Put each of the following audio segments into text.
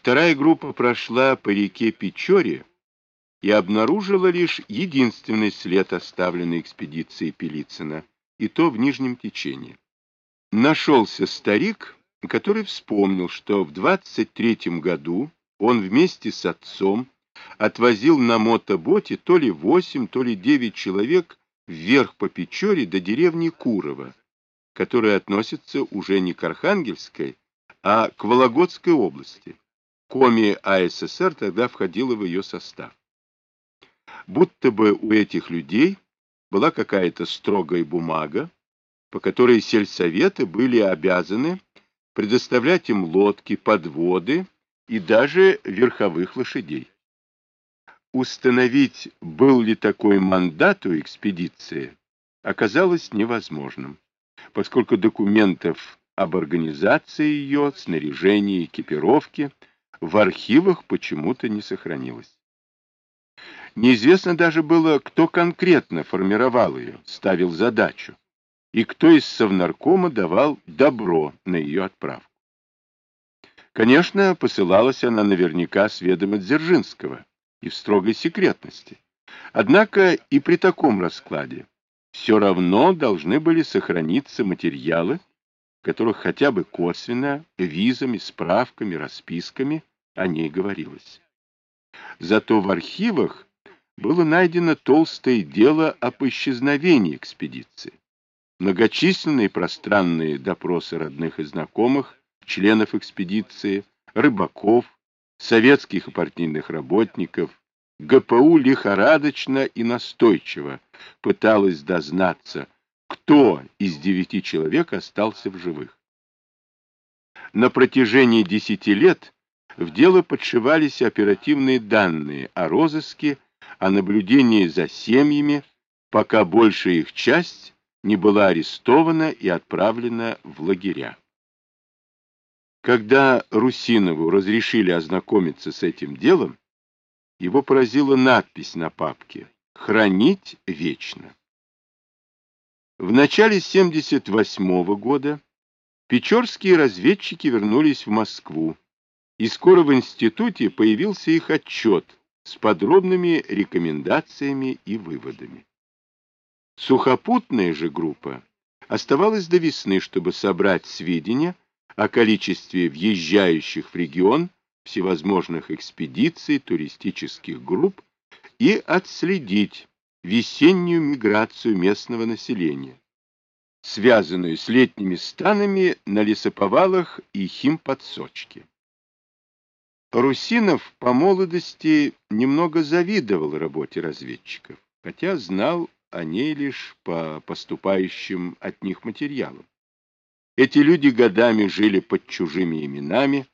Вторая группа прошла по реке Печоре и обнаружила лишь единственный след, оставленный экспедицией Пелицына, и то в нижнем течении. Нашелся старик, который вспомнил, что в 23 году он вместе с отцом отвозил на мотоботе то ли 8, то ли 9 человек вверх по Печоре до деревни Курова, которая относится уже не к Архангельской, а к Вологодской области. Коми АССР тогда входила в ее состав. Будто бы у этих людей была какая-то строгая бумага, по которой сельсоветы были обязаны предоставлять им лодки, подводы и даже верховых лошадей. Установить, был ли такой мандат у экспедиции, оказалось невозможным, поскольку документов об организации ее, снаряжении, экипировке – в архивах почему-то не сохранилось. Неизвестно даже было, кто конкретно формировал ее, ставил задачу, и кто из Совнаркома давал добро на ее отправку. Конечно, посылалась она наверняка с ведома Дзержинского и в строгой секретности. Однако и при таком раскладе все равно должны были сохраниться материалы, которых хотя бы косвенно, визами, справками, расписками о ней говорилось. Зато в архивах было найдено толстое дело об исчезновении экспедиции. Многочисленные пространные допросы родных и знакомых, членов экспедиции, рыбаков, советских и партийных работников, ГПУ лихорадочно и настойчиво пыталась дознаться, кто из девяти человек остался в живых. На протяжении десяти лет в дело подшивались оперативные данные о розыске, о наблюдении за семьями, пока большая их часть не была арестована и отправлена в лагеря. Когда Русинову разрешили ознакомиться с этим делом, его поразила надпись на папке «Хранить вечно». В начале 78 -го года печорские разведчики вернулись в Москву, и скоро в институте появился их отчет с подробными рекомендациями и выводами. Сухопутная же группа оставалась до весны, чтобы собрать сведения о количестве въезжающих в регион всевозможных экспедиций, туристических групп и отследить весеннюю миграцию местного населения, связанную с летними станами на лесоповалах и химподсочке. Русинов по молодости немного завидовал работе разведчиков, хотя знал о ней лишь по поступающим от них материалам. Эти люди годами жили под чужими именами,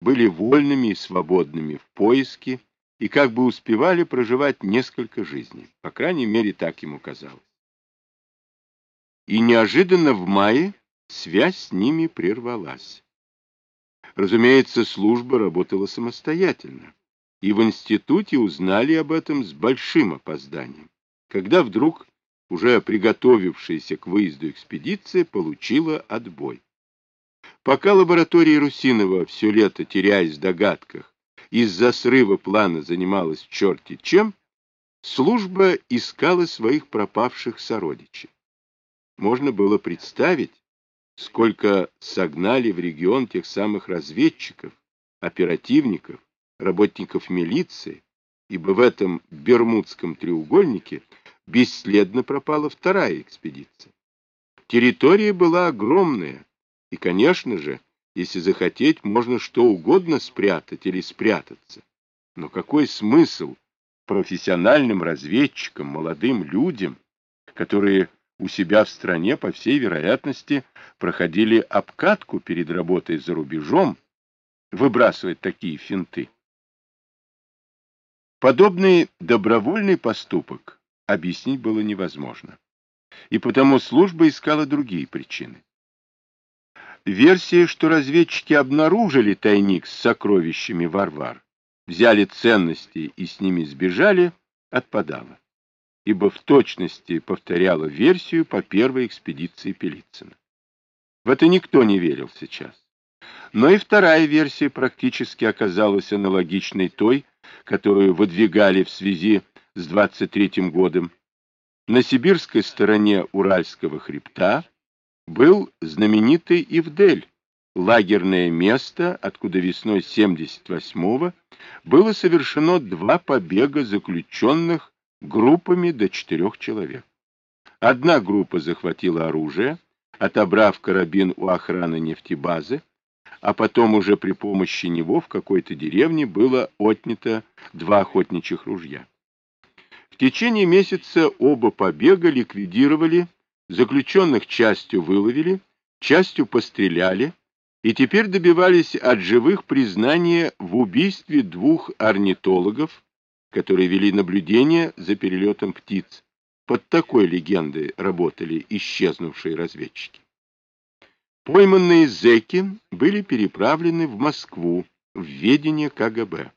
были вольными и свободными в поиске и как бы успевали проживать несколько жизней. По крайней мере, так ему казалось. И неожиданно в мае связь с ними прервалась. Разумеется, служба работала самостоятельно, и в институте узнали об этом с большим опозданием, когда вдруг уже приготовившаяся к выезду экспедиция получила отбой. Пока лаборатория Русинова все лето, теряясь в догадках, из-за срыва плана занималась черти чем, служба искала своих пропавших сородичей. Можно было представить, сколько согнали в регион тех самых разведчиков, оперативников, работников милиции, ибо в этом Бермудском треугольнике бесследно пропала вторая экспедиция. Территория была огромная, и, конечно же, если захотеть, можно что угодно спрятать или спрятаться. Но какой смысл профессиональным разведчикам, молодым людям, которые у себя в стране, по всей вероятности, проходили обкатку перед работой за рубежом, выбрасывать такие финты. Подобный добровольный поступок объяснить было невозможно, и потому служба искала другие причины. Версия, что разведчики обнаружили тайник с сокровищами Варвар, взяли ценности и с ними сбежали, отпадала ибо в точности повторяла версию по первой экспедиции Пелицына. В это никто не верил сейчас. Но и вторая версия практически оказалась аналогичной той, которую выдвигали в связи с 23 годом. На сибирской стороне Уральского хребта был знаменитый Ивдель, лагерное место, откуда весной 78-го было совершено два побега заключенных группами до четырех человек. Одна группа захватила оружие, отобрав карабин у охраны нефтебазы, а потом уже при помощи него в какой-то деревне было отнято два охотничьих ружья. В течение месяца оба побега ликвидировали, заключенных частью выловили, частью постреляли, и теперь добивались от живых признания в убийстве двух орнитологов, которые вели наблюдение за перелетом птиц. Под такой легендой работали исчезнувшие разведчики. Пойманные зэки были переправлены в Москву в ведение КГБ.